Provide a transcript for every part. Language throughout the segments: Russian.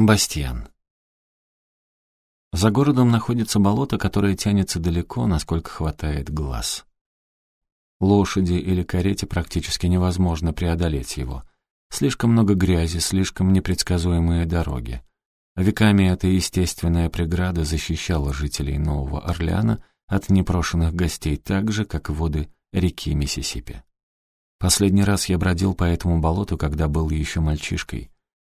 Бастиан. За городом находится болото, которое тянется далеко, насколько хватает глаз. Лошади или карете практически невозможно преодолеть его. Слишком много грязи, слишком непредсказуемые дороги. Веками эта естественная преграда защищала жителей Нового Орлеана от непрошенных гостей так же, как воды реки Миссисипи. Последний раз я бродил по этому болоту, когда был еще мальчишкой.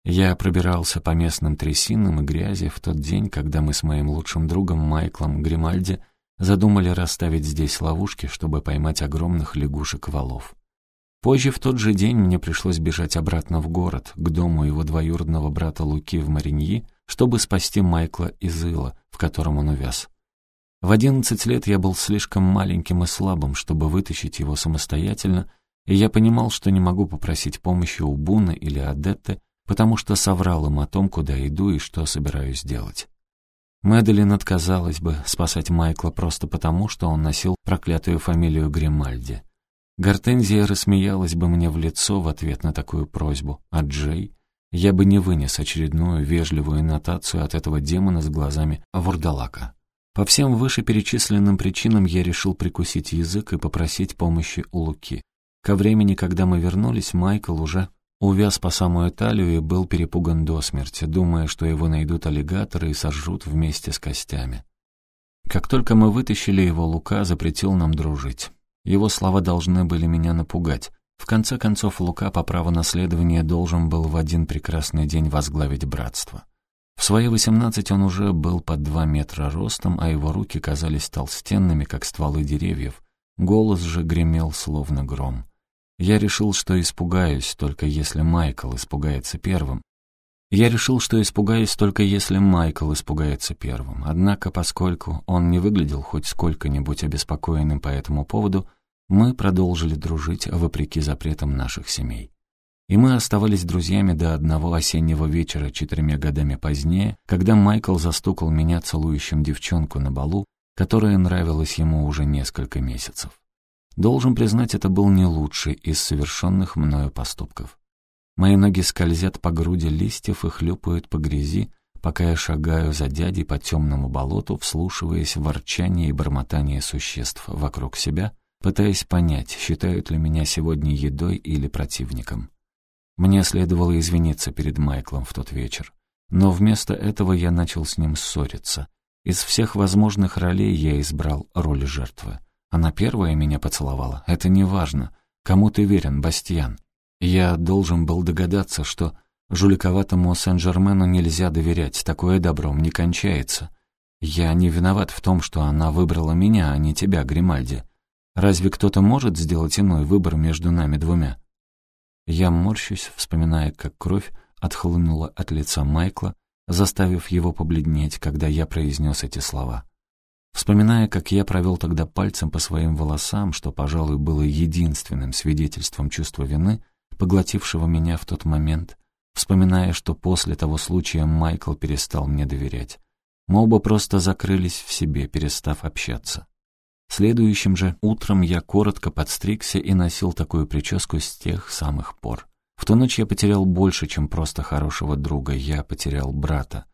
Я пробирался по местным трясинам и грязи в тот день, когда мы с моим лучшим другом Майклом Гримальди задумали расставить здесь ловушки, чтобы поймать огромных лягушек-валов. Позже в тот же день мне пришлось бежать обратно в город, к дому его двоюродного брата Луки в Мариньи, чтобы спасти Майкла из ила, в котором он увяз. В одиннадцать лет я был слишком маленьким и слабым, чтобы вытащить его самостоятельно, и я понимал, что не могу попросить помощи у Буна или Адетты, потому что соврал им о том, куда иду и что собираюсь делать. Мэдалин отказалась бы спасать Майкла просто потому, что он носил проклятую фамилию Гримальди. Гортензия рассмеялась бы мне в лицо в ответ на такую просьбу, а Джей... Я бы не вынес очередную вежливую нотацию от этого демона с глазами вурдалака. По всем вышеперечисленным причинам я решил прикусить язык и попросить помощи у Луки. Ко времени, когда мы вернулись, Майкл уже Увяз по самую талию и был перепуган до смерти, думая, что его найдут аллигаторы и сожрут вместе с костями. Как только мы вытащили его, Лука запретил нам дружить. Его слова должны были меня напугать. В конце концов, Лука по праву наследования должен был в один прекрасный день возглавить братство. В свои восемнадцать он уже был под два метра ростом, а его руки казались толстенными, как стволы деревьев. Голос же гремел, словно гром. Я решил, что испугаюсь, только если Майкл испугается первым. Я решил, что испугаюсь только если Майкл испугается первым. Однако, поскольку он не выглядел хоть сколько-нибудь обеспокоенным по этому поводу, мы продолжили дружить вопреки запретам наших семей. И мы оставались друзьями до одного осеннего вечера четырьмя годами позднее, когда Майкл застукал меня целующим девчонку на балу, которая нравилась ему уже несколько месяцев. Должен признать, это был не лучший из совершенных мною поступков. Мои ноги скользят по груди листьев и хлюпают по грязи, пока я шагаю за дядей по темному болоту, вслушиваясь в ворчание и бормотание существ вокруг себя, пытаясь понять, считают ли меня сегодня едой или противником. Мне следовало извиниться перед Майклом в тот вечер. Но вместо этого я начал с ним ссориться. Из всех возможных ролей я избрал роль жертвы. Она первая меня поцеловала. Это не важно. Кому ты верен, Бастьян? Я должен был догадаться, что жуликоватому Сен-Жермену нельзя доверять. Такое добром не кончается. Я не виноват в том, что она выбрала меня, а не тебя, Гримальди. Разве кто-то может сделать иной выбор между нами двумя? Я морщусь, вспоминая, как кровь отхлынула от лица Майкла, заставив его побледнеть, когда я произнес эти слова. Вспоминая, как я провел тогда пальцем по своим волосам, что, пожалуй, было единственным свидетельством чувства вины, поглотившего меня в тот момент, вспоминая, что после того случая Майкл перестал мне доверять. Мы оба просто закрылись в себе, перестав общаться. Следующим же утром я коротко подстригся и носил такую прическу с тех самых пор. В ту ночь я потерял больше, чем просто хорошего друга, я потерял брата.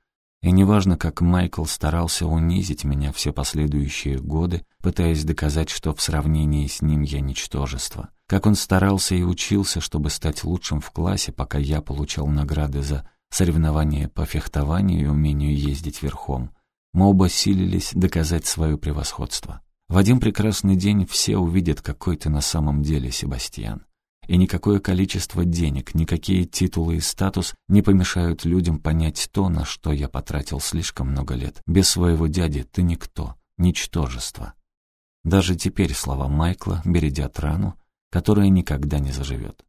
И неважно, как Майкл старался унизить меня все последующие годы, пытаясь доказать, что в сравнении с ним я ничтожество. Как он старался и учился, чтобы стать лучшим в классе, пока я получал награды за соревнования по фехтованию и умению ездить верхом. Мы оба силились доказать свое превосходство. В один прекрасный день все увидят, какой ты на самом деле, Себастьян. И никакое количество денег, никакие титулы и статус не помешают людям понять то, на что я потратил слишком много лет. Без своего дяди ты никто, ничтожество. Даже теперь слова Майкла бередят рану, которая никогда не заживет.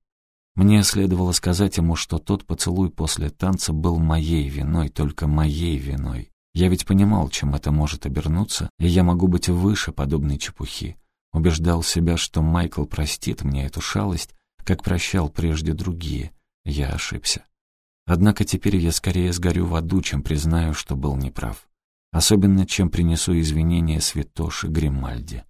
Мне следовало сказать ему, что тот поцелуй после танца был моей виной, только моей виной. Я ведь понимал, чем это может обернуться, и я могу быть выше подобной чепухи. Убеждал себя, что Майкл простит мне эту шалость, как прощал прежде другие. Я ошибся. Однако теперь я скорее сгорю в аду, чем признаю, что был неправ. Особенно, чем принесу извинения святоши Гримальди.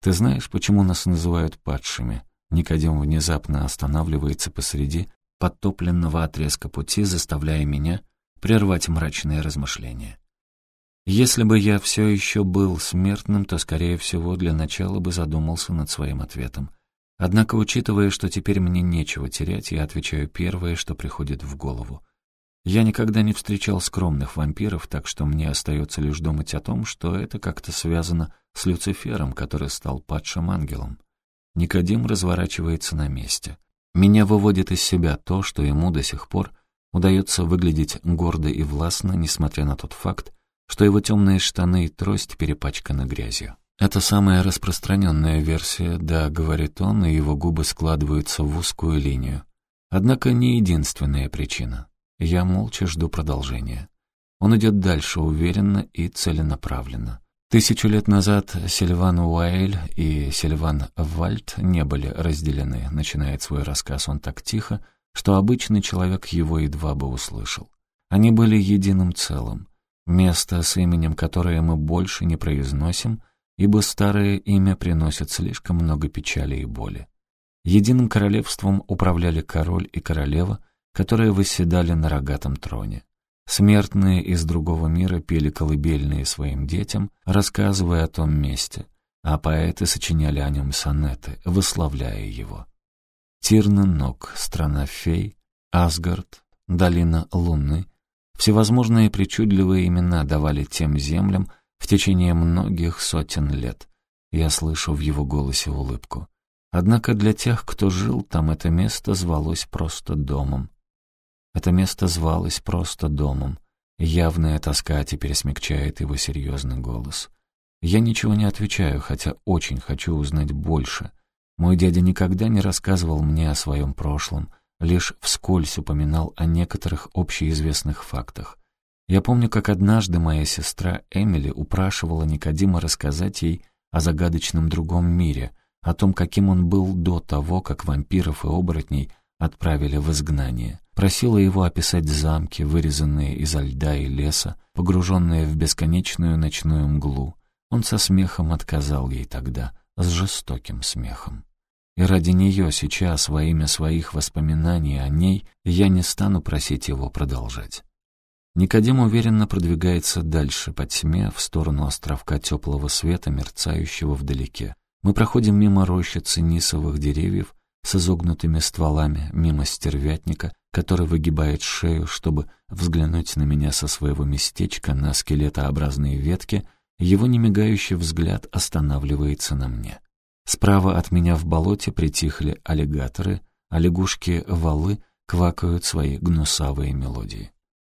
Ты знаешь, почему нас называют падшими? Никодим внезапно останавливается посреди подтопленного отрезка пути, заставляя меня прервать мрачные размышления. Если бы я все еще был смертным, то, скорее всего, для начала бы задумался над своим ответом. Однако, учитывая, что теперь мне нечего терять, я отвечаю первое, что приходит в голову. Я никогда не встречал скромных вампиров, так что мне остается лишь думать о том, что это как-то связано с Люцифером, который стал падшим ангелом. Никодим разворачивается на месте. Меня выводит из себя то, что ему до сих пор удается выглядеть гордо и властно, несмотря на тот факт, что его темные штаны и трость перепачканы грязью. Это самая распространенная версия, да, говорит он, и его губы складываются в узкую линию. Однако не единственная причина. Я молча жду продолжения. Он идет дальше уверенно и целенаправленно. Тысячу лет назад Сильван Уайль и Сильван Вальд не были разделены, начинает свой рассказ он так тихо, что обычный человек его едва бы услышал. Они были единым целым. Место с именем, которое мы больше не произносим, ибо старое имя приносит слишком много печали и боли. Единым королевством управляли король и королева — которые восседали на рогатом троне. Смертные из другого мира пели колыбельные своим детям, рассказывая о том месте, а поэты сочиняли о нем сонеты, выславляя его. Тирна страна фей, Асгард, долина Луны, всевозможные причудливые имена давали тем землям в течение многих сотен лет. Я слышу в его голосе улыбку. Однако для тех, кто жил там, это место звалось просто домом. Это место звалось просто домом. Явная тоска теперь смягчает его серьезный голос. Я ничего не отвечаю, хотя очень хочу узнать больше. Мой дядя никогда не рассказывал мне о своем прошлом, лишь вскользь упоминал о некоторых общеизвестных фактах. Я помню, как однажды моя сестра Эмили упрашивала Никодима рассказать ей о загадочном другом мире, о том, каким он был до того, как вампиров и оборотней отправили в изгнание. Просила его описать замки, вырезанные изо льда и леса, погруженные в бесконечную ночную мглу. Он со смехом отказал ей тогда, с жестоким смехом. И ради нее сейчас, во имя своих воспоминаний о ней, я не стану просить его продолжать. Никодим уверенно продвигается дальше по тьме в сторону островка теплого света, мерцающего вдалеке. Мы проходим мимо рощицы нисовых деревьев, с изогнутыми стволами мимо стервятника, который выгибает шею, чтобы взглянуть на меня со своего местечка на скелетообразные ветки, его немигающий взгляд останавливается на мне. Справа от меня в болоте притихли аллигаторы, а лягушки-валы квакают свои гнусавые мелодии.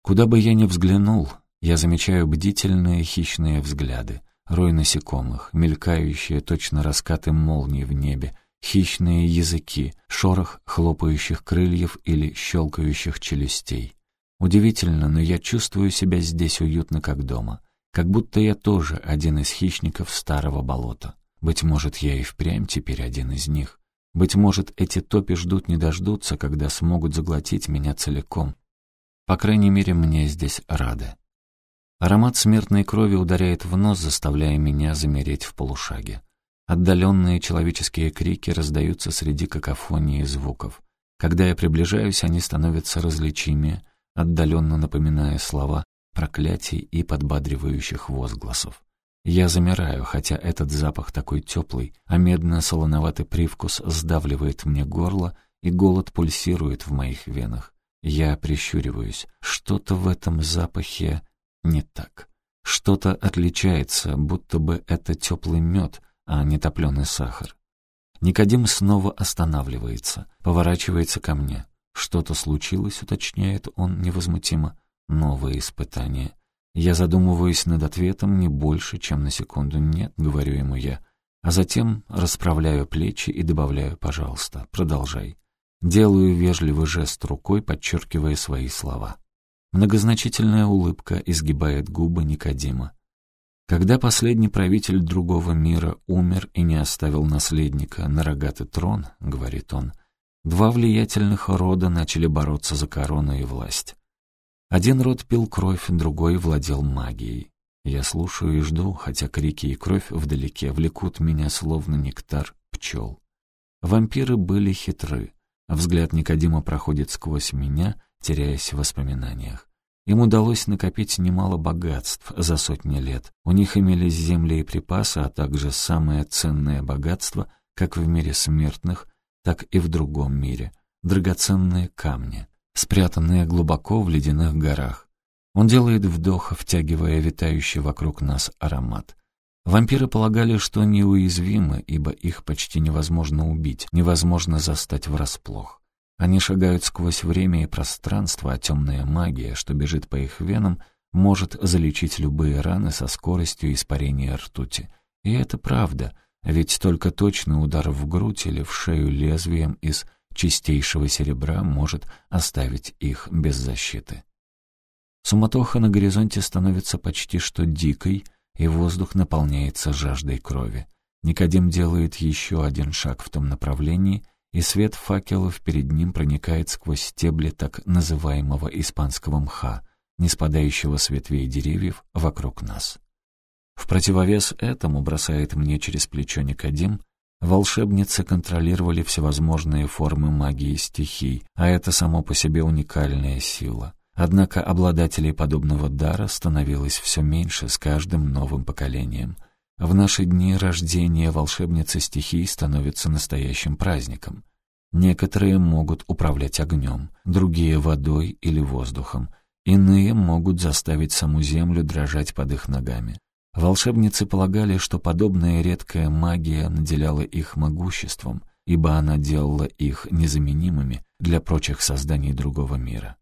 Куда бы я ни взглянул, я замечаю бдительные хищные взгляды, рой насекомых, мелькающие точно раскаты молний в небе, хищные языки, шорох хлопающих крыльев или щелкающих челюстей. Удивительно, но я чувствую себя здесь уютно, как дома. Как будто я тоже один из хищников старого болота. Быть может, я и впрямь теперь один из них. Быть может, эти топи ждут не дождутся, когда смогут заглотить меня целиком. По крайней мере, мне здесь рады. Аромат смертной крови ударяет в нос, заставляя меня замереть в полушаге. Отдаленные человеческие крики раздаются среди какофонии звуков. Когда я приближаюсь, они становятся различимее, отдаленно напоминая слова проклятий и подбадривающих возгласов. Я замираю, хотя этот запах такой теплый, а медно-солоноватый привкус сдавливает мне горло, и голод пульсирует в моих венах. Я прищуриваюсь. Что-то в этом запахе не так. Что-то отличается, будто бы это теплый мед — а не топленый сахар. Никодим снова останавливается, поворачивается ко мне. Что-то случилось, уточняет он невозмутимо. Новое испытание. Я задумываюсь над ответом не больше, чем на секунду «нет», говорю ему я. А затем расправляю плечи и добавляю «пожалуйста, продолжай». Делаю вежливый жест рукой, подчеркивая свои слова. Многозначительная улыбка изгибает губы Никодима. Когда последний правитель другого мира умер и не оставил наследника на рогатый трон, говорит он, два влиятельных рода начали бороться за корону и власть. Один род пил кровь, другой владел магией. Я слушаю и жду, хотя крики и кровь вдалеке влекут меня словно нектар пчел. Вампиры были хитры. Взгляд Никодима проходит сквозь меня, теряясь в воспоминаниях. Им удалось накопить немало богатств за сотни лет. У них имелись земли и припасы, а также самое ценное богатство, как в мире смертных, так и в другом мире — драгоценные камни, спрятанные глубоко в ледяных горах. Он делает вдох, втягивая витающий вокруг нас аромат. Вампиры полагали, что неуязвимы, ибо их почти невозможно убить, невозможно застать врасплох. Они шагают сквозь время и пространство, а темная магия, что бежит по их венам, может залечить любые раны со скоростью испарения ртути. И это правда, ведь только точный удар в грудь или в шею лезвием из чистейшего серебра может оставить их без защиты. Суматоха на горизонте становится почти что дикой, и воздух наполняется жаждой крови. Никодим делает еще один шаг в том направлении, и свет факелов перед ним проникает сквозь стебли так называемого испанского мха, не спадающего с ветвей деревьев вокруг нас. В противовес этому бросает мне через плечо Никодим, волшебницы контролировали всевозможные формы магии стихий, а это само по себе уникальная сила. Однако обладателей подобного дара становилось все меньше с каждым новым поколением — в наши дни рождение волшебницы стихий становится настоящим праздником. Некоторые могут управлять огнем, другие — водой или воздухом, иные могут заставить саму землю дрожать под их ногами. Волшебницы полагали, что подобная редкая магия наделяла их могуществом, ибо она делала их незаменимыми для прочих созданий другого мира.